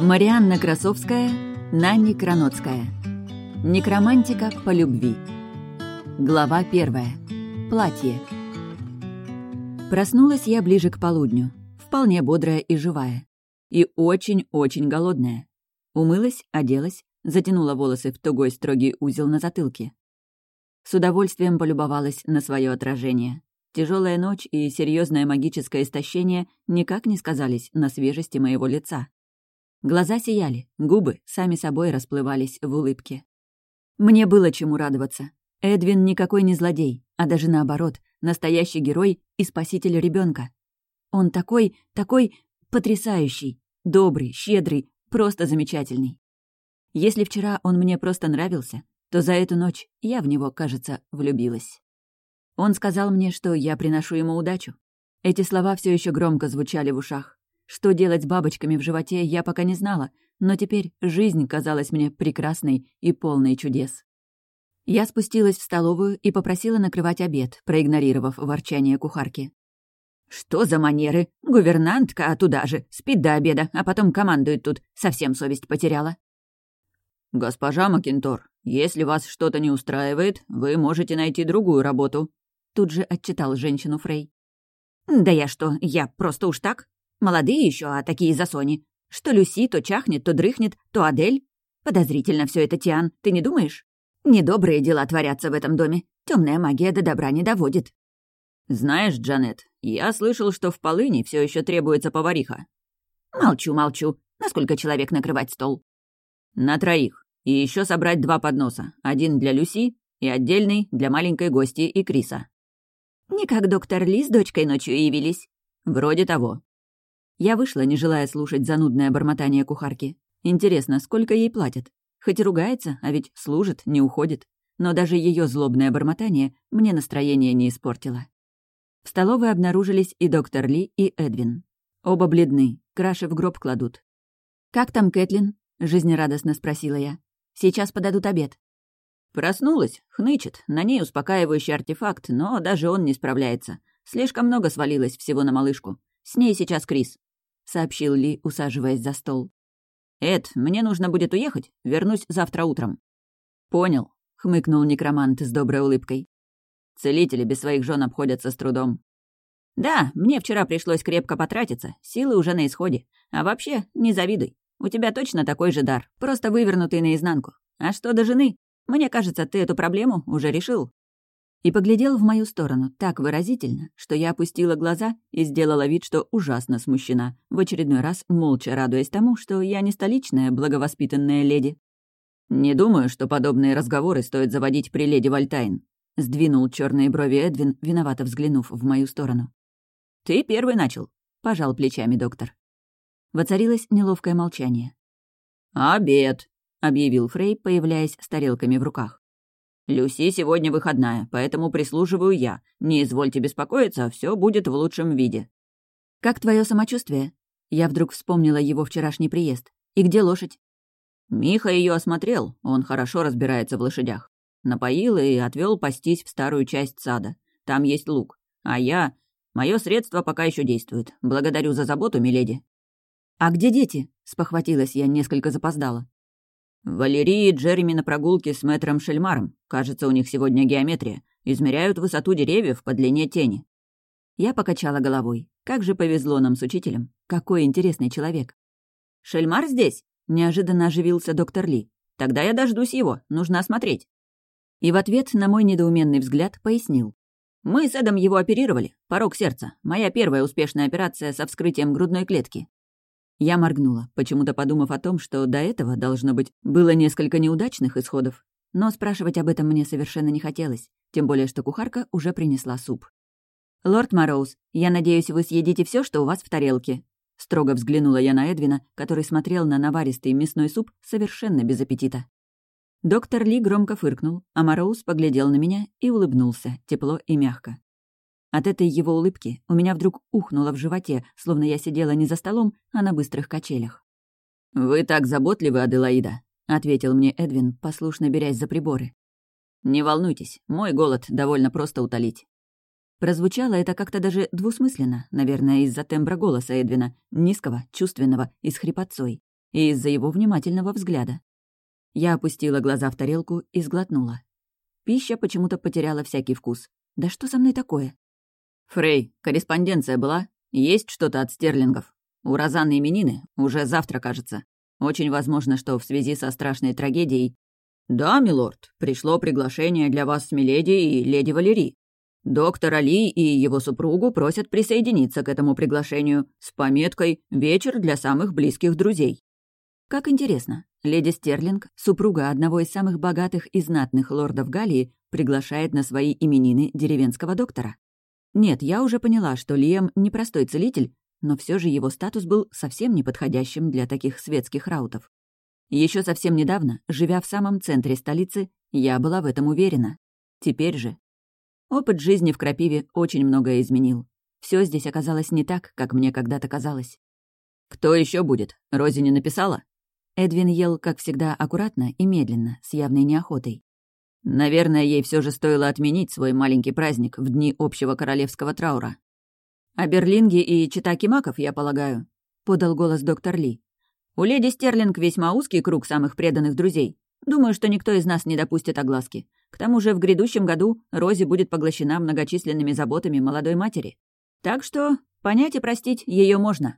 Марианна Красовская, Нанни Краноцкая. Некромантика по любви. Глава первая. Платье. Проснулась я ближе к полудню, вполне бодрая и живая. И очень-очень голодная. Умылась, оделась, затянула волосы в тугой строгий узел на затылке. С удовольствием полюбовалась на свое отражение. Тяжелая ночь и серьезное магическое истощение никак не сказались на свежести моего лица. Глаза сияли, губы сами собой расплывались в улыбке. Мне было чему радоваться. Эдвин никакой не злодей, а даже наоборот, настоящий герой и спаситель ребенка. Он такой, такой потрясающий, добрый, щедрый, просто замечательный. Если вчера он мне просто нравился, то за эту ночь я в него, кажется, влюбилась. Он сказал мне, что я приношу ему удачу. Эти слова все еще громко звучали в ушах. Что делать с бабочками в животе, я пока не знала, но теперь жизнь казалась мне прекрасной и полной чудес. Я спустилась в столовую и попросила накрывать обед, проигнорировав ворчание кухарки. «Что за манеры? Гувернантка, а туда же, спит до обеда, а потом командует тут. Совсем совесть потеряла». «Госпожа Макинтор, если вас что-то не устраивает, вы можете найти другую работу», тут же отчитал женщину Фрей. «Да я что, я просто уж так? Молодые еще, а такие засони. Что Люси то чахнет, то дрыхнет, то Адель. Подозрительно все это, Тиан, ты не думаешь? Недобрые дела творятся в этом доме. Темная магия до добра не доводит. Знаешь, Джанет, я слышал, что в полыни все еще требуется повариха. Молчу, молчу. Насколько человек накрывать стол? На троих. И еще собрать два подноса. Один для Люси и отдельный для маленькой гости и Криса. Не как доктор Ли с дочкой ночью явились. Вроде того. Я вышла, не желая слушать занудное бормотание кухарки. Интересно, сколько ей платят? Хоть и ругается, а ведь служит, не уходит. Но даже ее злобное бормотание мне настроение не испортило. В столовой обнаружились и доктор Ли, и Эдвин. Оба бледны, краши в гроб кладут. «Как там Кэтлин?» — жизнерадостно спросила я. «Сейчас подадут обед». Проснулась, хнычет, на ней успокаивающий артефакт, но даже он не справляется. Слишком много свалилось всего на малышку. С ней сейчас Крис сообщил Ли, усаживаясь за стол. «Эд, мне нужно будет уехать. Вернусь завтра утром». «Понял», — хмыкнул некромант с доброй улыбкой. «Целители без своих жен обходятся с трудом». «Да, мне вчера пришлось крепко потратиться, силы уже на исходе. А вообще, не завидуй. У тебя точно такой же дар, просто вывернутый наизнанку. А что до жены? Мне кажется, ты эту проблему уже решил» и поглядел в мою сторону так выразительно, что я опустила глаза и сделала вид, что ужасно смущена, в очередной раз молча радуясь тому, что я не столичная благовоспитанная леди. «Не думаю, что подобные разговоры стоит заводить при леди Вальтайн», — сдвинул черные брови Эдвин, виновато взглянув в мою сторону. «Ты первый начал», — пожал плечами доктор. Воцарилось неловкое молчание. «Обед», — объявил Фрей, появляясь с тарелками в руках. «Люси сегодня выходная, поэтому прислуживаю я. Не извольте беспокоиться, все будет в лучшем виде». «Как твое самочувствие?» Я вдруг вспомнила его вчерашний приезд. «И где лошадь?» Миха ее осмотрел, он хорошо разбирается в лошадях. Напоил и отвел пастись в старую часть сада. Там есть лук. А я... Мое средство пока еще действует. Благодарю за заботу, миледи. «А где дети?» — спохватилась я, несколько запоздала. Валерии и Джереми на прогулке с мэтром Шельмаром. Кажется, у них сегодня геометрия. Измеряют высоту деревьев по длине тени. Я покачала головой. Как же повезло нам с учителем. Какой интересный человек. «Шельмар здесь?» — неожиданно оживился доктор Ли. «Тогда я дождусь его. Нужно осмотреть». И в ответ на мой недоуменный взгляд пояснил. «Мы с Эдом его оперировали. Порог сердца. Моя первая успешная операция со вскрытием грудной клетки. Я моргнула, почему-то подумав о том, что до этого, должно быть, было несколько неудачных исходов. Но спрашивать об этом мне совершенно не хотелось, тем более что кухарка уже принесла суп. «Лорд Мороуз, я надеюсь, вы съедите все, что у вас в тарелке». Строго взглянула я на Эдвина, который смотрел на наваристый мясной суп совершенно без аппетита. Доктор Ли громко фыркнул, а Мороуз поглядел на меня и улыбнулся, тепло и мягко. От этой его улыбки у меня вдруг ухнуло в животе, словно я сидела не за столом, а на быстрых качелях. «Вы так заботливы, Аделаида», — ответил мне Эдвин, послушно берясь за приборы. «Не волнуйтесь, мой голод довольно просто утолить». Прозвучало это как-то даже двусмысленно, наверное, из-за тембра голоса Эдвина, низкого, чувственного и с хрипотцой. и из-за его внимательного взгляда. Я опустила глаза в тарелку и сглотнула. Пища почему-то потеряла всякий вкус. Да что со мной такое? «Фрей, корреспонденция была? Есть что-то от стерлингов? У Розанны именины? Уже завтра, кажется. Очень возможно, что в связи со страшной трагедией «Да, милорд, пришло приглашение для вас с Миледи и леди Валерий. Доктор Али и его супругу просят присоединиться к этому приглашению с пометкой «Вечер для самых близких друзей». Как интересно, леди Стерлинг, супруга одного из самых богатых и знатных лордов Галлии, приглашает на свои именины деревенского доктора. Нет, я уже поняла, что Лиам непростой целитель, но все же его статус был совсем неподходящим для таких светских раутов. Еще совсем недавно, живя в самом центре столицы, я была в этом уверена. Теперь же... Опыт жизни в Крапиве очень многое изменил. Все здесь оказалось не так, как мне когда-то казалось. «Кто еще будет? Рози не написала?» Эдвин ел, как всегда, аккуратно и медленно, с явной неохотой. Наверное, ей все же стоило отменить свой маленький праздник в дни общего королевского траура. «А Берлинги и Читаки Маков, я полагаю», — подал голос доктор Ли. У леди Стерлинг весьма узкий круг самых преданных друзей. Думаю, что никто из нас не допустит огласки. К тому же в грядущем году Рози будет поглощена многочисленными заботами молодой матери. Так что понять и простить ее можно.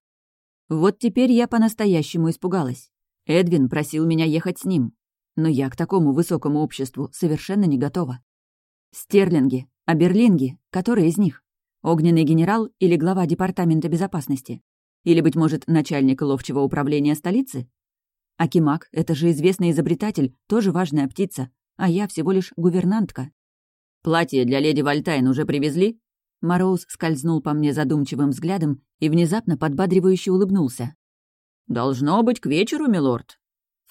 Вот теперь я по-настоящему испугалась. Эдвин просил меня ехать с ним. Но я к такому высокому обществу совершенно не готова. Стерлинги, а Берлинги, который из них? Огненный генерал или глава департамента безопасности? Или, быть может, начальник ловчего управления столицы? Акимак — это же известный изобретатель, тоже важная птица, а я всего лишь гувернантка. «Платье для леди Вальтайн уже привезли?» Мороз скользнул по мне задумчивым взглядом и внезапно подбадривающе улыбнулся. «Должно быть к вечеру, милорд».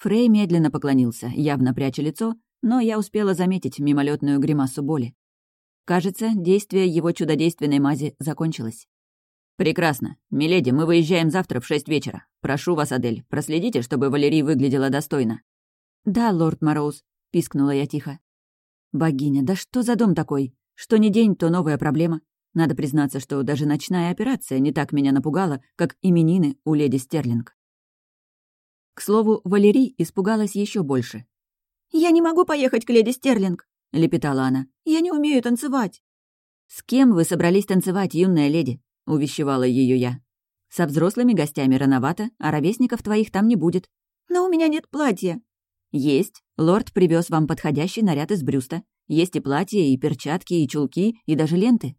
Фрей медленно поклонился, явно пряча лицо, но я успела заметить мимолетную гримасу боли. Кажется, действие его чудодейственной мази закончилось. «Прекрасно. Миледи, мы выезжаем завтра в шесть вечера. Прошу вас, Адель, проследите, чтобы Валерий выглядела достойно». «Да, лорд Мороуз», — пискнула я тихо. «Богиня, да что за дом такой? Что ни день, то новая проблема. Надо признаться, что даже ночная операция не так меня напугала, как именины у леди Стерлинг». К слову, Валерий испугалась еще больше. «Я не могу поехать к леди Стерлинг», — лепетала она. «Я не умею танцевать». «С кем вы собрались танцевать, юная леди?» — увещевала ее я. «Со взрослыми гостями рановато, а ровесников твоих там не будет». «Но у меня нет платья». «Есть. Лорд привез вам подходящий наряд из брюста. Есть и платье, и перчатки, и чулки, и даже ленты».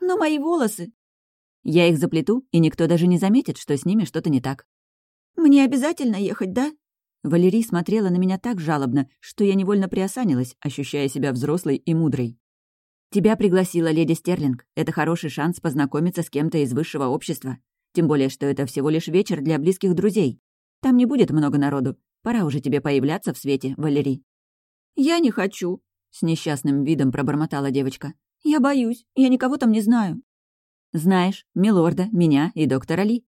«Но мои волосы...» «Я их заплету, и никто даже не заметит, что с ними что-то не так». «Мне обязательно ехать, да?» Валерий смотрела на меня так жалобно, что я невольно приосанилась, ощущая себя взрослой и мудрой. Тебя пригласила леди Стерлинг. Это хороший шанс познакомиться с кем-то из высшего общества. Тем более, что это всего лишь вечер для близких друзей. Там не будет много народу. Пора уже тебе появляться в свете, Валерий». «Я не хочу», — с несчастным видом пробормотала девочка. «Я боюсь. Я никого там не знаю». «Знаешь, милорда, меня и доктора Ли».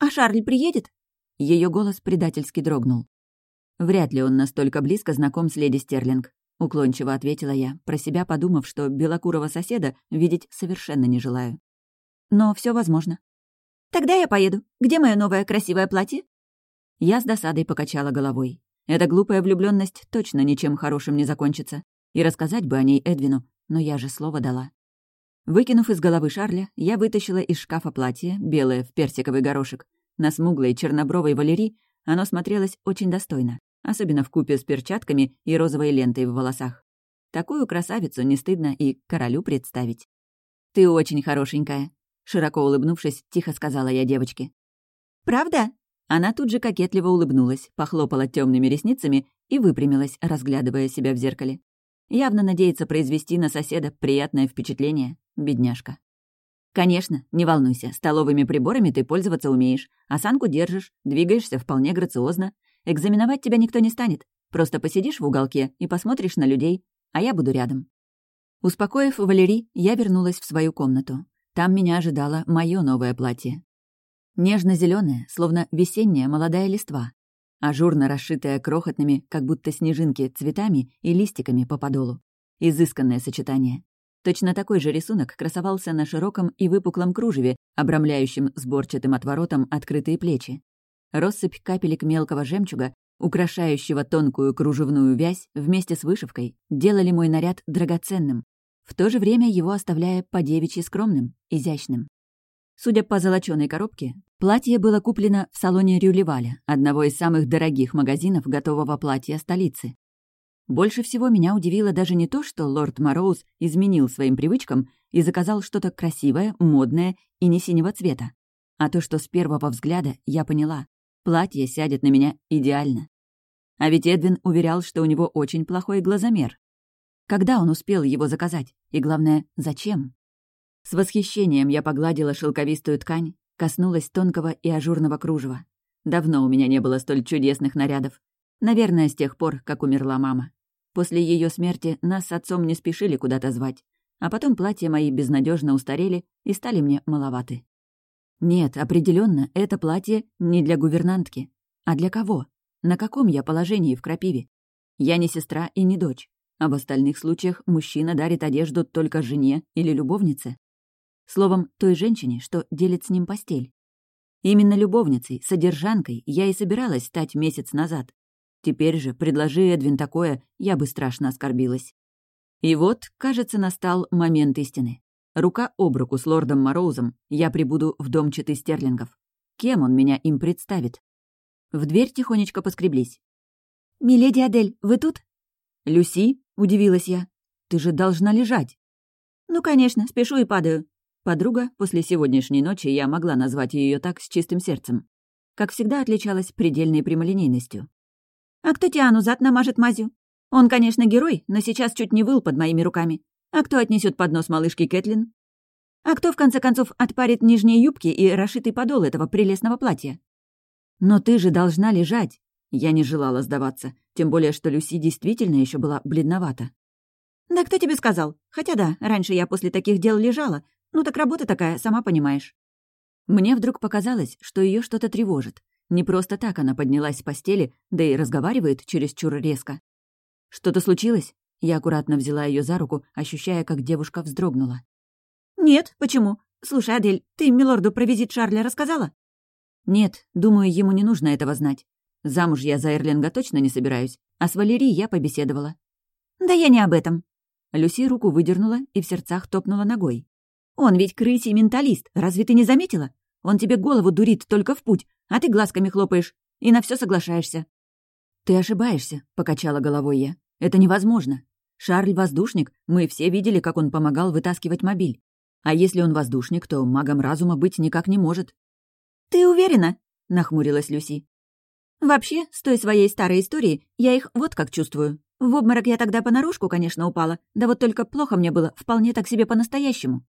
«А Шарль приедет?» Ее голос предательски дрогнул. Вряд ли он настолько близко знаком с леди Стерлинг. — уклончиво ответила я, про себя подумав, что белокурого соседа видеть совершенно не желаю. «Но все возможно». «Тогда я поеду. Где мое новое красивое платье?» Я с досадой покачала головой. Эта глупая влюбленность точно ничем хорошим не закончится. И рассказать бы о ней Эдвину, но я же слово дала. Выкинув из головы Шарля, я вытащила из шкафа платье, белое в персиковый горошек. На смуглой чернобровой Валерии оно смотрелось очень достойно особенно в купе с перчатками и розовой лентой в волосах. Такую красавицу не стыдно и королю представить. «Ты очень хорошенькая», — широко улыбнувшись, тихо сказала я девочке. «Правда?» Она тут же кокетливо улыбнулась, похлопала темными ресницами и выпрямилась, разглядывая себя в зеркале. Явно надеется произвести на соседа приятное впечатление, бедняжка. «Конечно, не волнуйся, столовыми приборами ты пользоваться умеешь, осанку держишь, двигаешься вполне грациозно, Экзаменовать тебя никто не станет. Просто посидишь в уголке и посмотришь на людей, а я буду рядом». Успокоив Валерий, я вернулась в свою комнату. Там меня ожидало мое новое платье. нежно зеленое словно весенняя молодая листва, ажурно расшитая крохотными, как будто снежинки, цветами и листиками по подолу. Изысканное сочетание. Точно такой же рисунок красовался на широком и выпуклом кружеве, обрамляющем сборчатым отворотом открытые плечи. Россыпь капелек мелкого жемчуга, украшающего тонкую кружевную вязь вместе с вышивкой, делали мой наряд драгоценным, в то же время его оставляя по-девичьи скромным, изящным. Судя по золочёной коробке, платье было куплено в салоне Рюлеваля, одного из самых дорогих магазинов готового платья столицы. Больше всего меня удивило даже не то, что лорд Мороуз изменил своим привычкам и заказал что-то красивое, модное и не синего цвета, а то, что с первого взгляда я поняла, платье сядет на меня идеально. А ведь Эдвин уверял, что у него очень плохой глазомер. Когда он успел его заказать? И главное, зачем? С восхищением я погладила шелковистую ткань, коснулась тонкого и ажурного кружева. Давно у меня не было столь чудесных нарядов. Наверное, с тех пор, как умерла мама. После ее смерти нас с отцом не спешили куда-то звать, а потом платья мои безнадежно устарели и стали мне маловаты. Нет, определенно, это платье не для гувернантки. А для кого? На каком я положении в крапиве? Я не сестра и не дочь. А в остальных случаях мужчина дарит одежду только жене или любовнице. Словом, той женщине, что делит с ним постель. Именно любовницей, содержанкой я и собиралась стать месяц назад. Теперь же, предложи Эдвин такое, я бы страшно оскорбилась. И вот, кажется, настал момент истины. Рука об руку с лордом Мороузом я прибуду в дом читы стерлингов. Кем он меня им представит? В дверь тихонечко поскреблись. «Миледи Адель, вы тут?» «Люси?» — удивилась я. «Ты же должна лежать». «Ну, конечно, спешу и падаю». Подруга, после сегодняшней ночи я могла назвать ее так с чистым сердцем. Как всегда, отличалась предельной прямолинейностью. «А кто Тиану зад намажет мазью? Он, конечно, герой, но сейчас чуть не выл под моими руками. А кто отнесет поднос малышки Кэтлин? А кто, в конце концов, отпарит нижние юбки и расшитый подол этого прелестного платья? Но ты же должна лежать. Я не желала сдаваться, тем более, что Люси действительно еще была бледновата. «Да кто тебе сказал? Хотя да, раньше я после таких дел лежала. Ну так работа такая, сама понимаешь». Мне вдруг показалось, что ее что-то тревожит. Не просто так она поднялась с постели, да и разговаривает чересчур резко. «Что-то случилось?» Я аккуратно взяла ее за руку, ощущая, как девушка вздрогнула. «Нет, почему? Слушай, Адель, ты милорду про визит Шарля рассказала?» «Нет, думаю, ему не нужно этого знать. Замуж я за Эрлинга точно не собираюсь, а с Валерией я побеседовала». «Да я не об этом». Люси руку выдернула и в сердцах топнула ногой. «Он ведь крысий менталист, разве ты не заметила? Он тебе голову дурит только в путь, а ты глазками хлопаешь и на все соглашаешься». «Ты ошибаешься», — покачала головой я. «Это невозможно. Шарль — воздушник, мы все видели, как он помогал вытаскивать мобиль. А если он воздушник, то магом разума быть никак не может». «Ты уверена?» — нахмурилась Люси. «Вообще, с той своей старой истории я их вот как чувствую. В обморок я тогда понарошку, конечно, упала, да вот только плохо мне было, вполне так себе по-настоящему».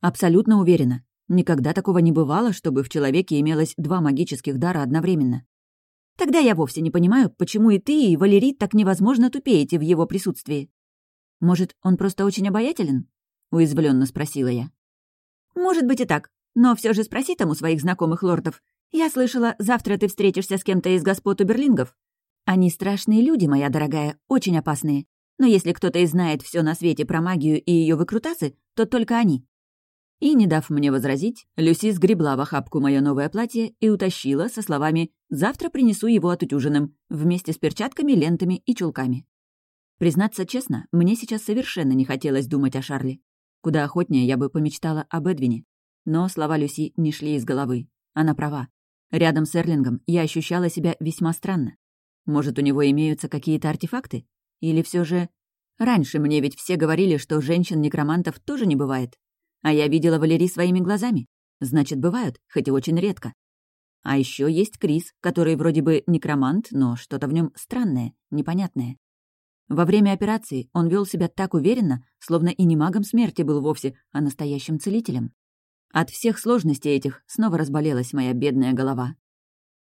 «Абсолютно уверена. Никогда такого не бывало, чтобы в человеке имелось два магических дара одновременно. Тогда я вовсе не понимаю, почему и ты, и Валерий так невозможно тупеете в его присутствии. Может, он просто очень обаятелен? Уязвленно спросила я. Может быть и так, но все же спроси там у своих знакомых лордов. Я слышала, завтра ты встретишься с кем-то из господ Уберлингов. Они страшные люди, моя дорогая, очень опасные. Но если кто-то и знает все на свете про магию и ее выкрутасы, то только они. И, не дав мне возразить, Люси сгребла в охапку мое новое платье и утащила со словами «Завтра принесу его отутюженным, вместе с перчатками, лентами и чулками». Признаться честно, мне сейчас совершенно не хотелось думать о Шарле. Куда охотнее я бы помечтала об Эдвине. Но слова Люси не шли из головы. Она права. Рядом с Эрлингом я ощущала себя весьма странно. Может, у него имеются какие-то артефакты? Или все же... Раньше мне ведь все говорили, что женщин-некромантов тоже не бывает. А я видела Валерий своими глазами. Значит, бывают, хоть и очень редко. А еще есть Крис, который вроде бы некромант, но что-то в нем странное, непонятное. Во время операции он вел себя так уверенно, словно и не магом смерти был вовсе, а настоящим целителем. От всех сложностей этих снова разболелась моя бедная голова.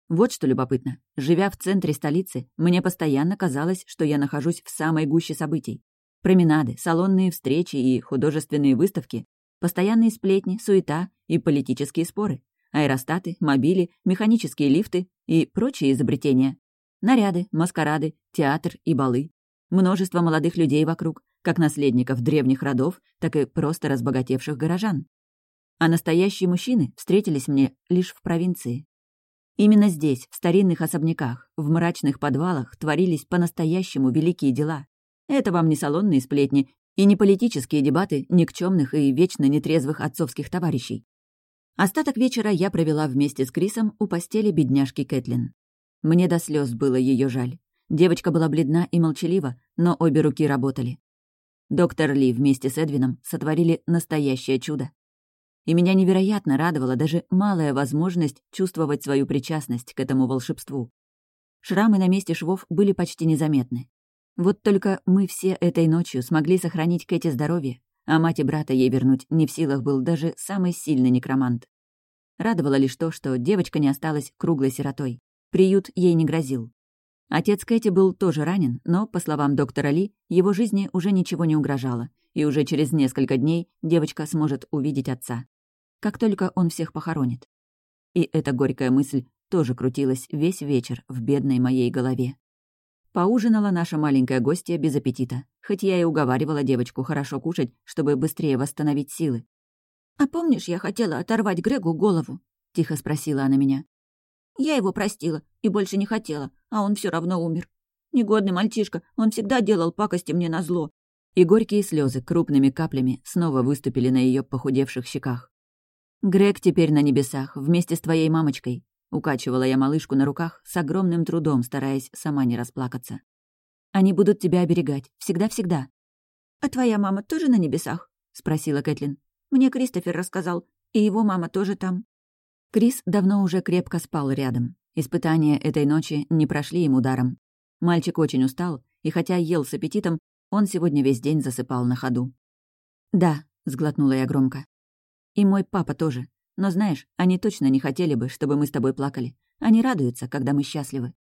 Вот что любопытно. Живя в центре столицы, мне постоянно казалось, что я нахожусь в самой гуще событий. Променады, салонные встречи и художественные выставки Постоянные сплетни, суета и политические споры. Аэростаты, мобили, механические лифты и прочие изобретения. Наряды, маскарады, театр и балы. Множество молодых людей вокруг, как наследников древних родов, так и просто разбогатевших горожан. А настоящие мужчины встретились мне лишь в провинции. Именно здесь, в старинных особняках, в мрачных подвалах творились по-настоящему великие дела. Это вам не салонные сплетни и не политические дебаты никчемных и вечно нетрезвых отцовских товарищей. Остаток вечера я провела вместе с Крисом у постели бедняжки Кэтлин. Мне до слез было ее жаль. Девочка была бледна и молчалива, но обе руки работали. Доктор Ли вместе с Эдвином сотворили настоящее чудо. И меня невероятно радовала даже малая возможность чувствовать свою причастность к этому волшебству. Шрамы на месте швов были почти незаметны. Вот только мы все этой ночью смогли сохранить Кэти здоровье, а мать и брата ей вернуть не в силах был даже самый сильный некромант. Радовало лишь то, что девочка не осталась круглой сиротой. Приют ей не грозил. Отец Кэти был тоже ранен, но, по словам доктора Ли, его жизни уже ничего не угрожало, и уже через несколько дней девочка сможет увидеть отца. Как только он всех похоронит. И эта горькая мысль тоже крутилась весь вечер в бедной моей голове. Поужинала наша маленькая гостья без аппетита, хоть я и уговаривала девочку хорошо кушать, чтобы быстрее восстановить силы. «А помнишь, я хотела оторвать Грегу голову?» — тихо спросила она меня. «Я его простила и больше не хотела, а он все равно умер. Негодный мальчишка, он всегда делал пакости мне на зло. И горькие слезы крупными каплями снова выступили на ее похудевших щеках. «Грег теперь на небесах, вместе с твоей мамочкой. Укачивала я малышку на руках с огромным трудом, стараясь сама не расплакаться. «Они будут тебя оберегать. Всегда-всегда». «А твоя мама тоже на небесах?» — спросила Кэтлин. «Мне Кристофер рассказал, и его мама тоже там». Крис давно уже крепко спал рядом. Испытания этой ночи не прошли ему даром. Мальчик очень устал, и хотя ел с аппетитом, он сегодня весь день засыпал на ходу. «Да», — сглотнула я громко. «И мой папа тоже. Но знаешь, они точно не хотели бы, чтобы мы с тобой плакали. Они радуются, когда мы счастливы.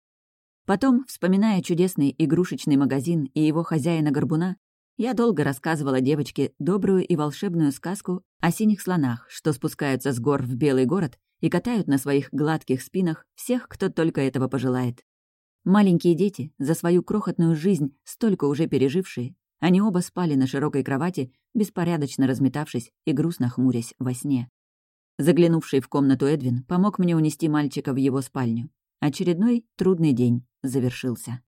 Потом, вспоминая чудесный игрушечный магазин и его хозяина-горбуна, я долго рассказывала девочке добрую и волшебную сказку о синих слонах, что спускаются с гор в Белый город и катают на своих гладких спинах всех, кто только этого пожелает. Маленькие дети, за свою крохотную жизнь, столько уже пережившие, они оба спали на широкой кровати, беспорядочно разметавшись и грустно хмурясь во сне. Заглянувший в комнату Эдвин помог мне унести мальчика в его спальню. Очередной трудный день завершился.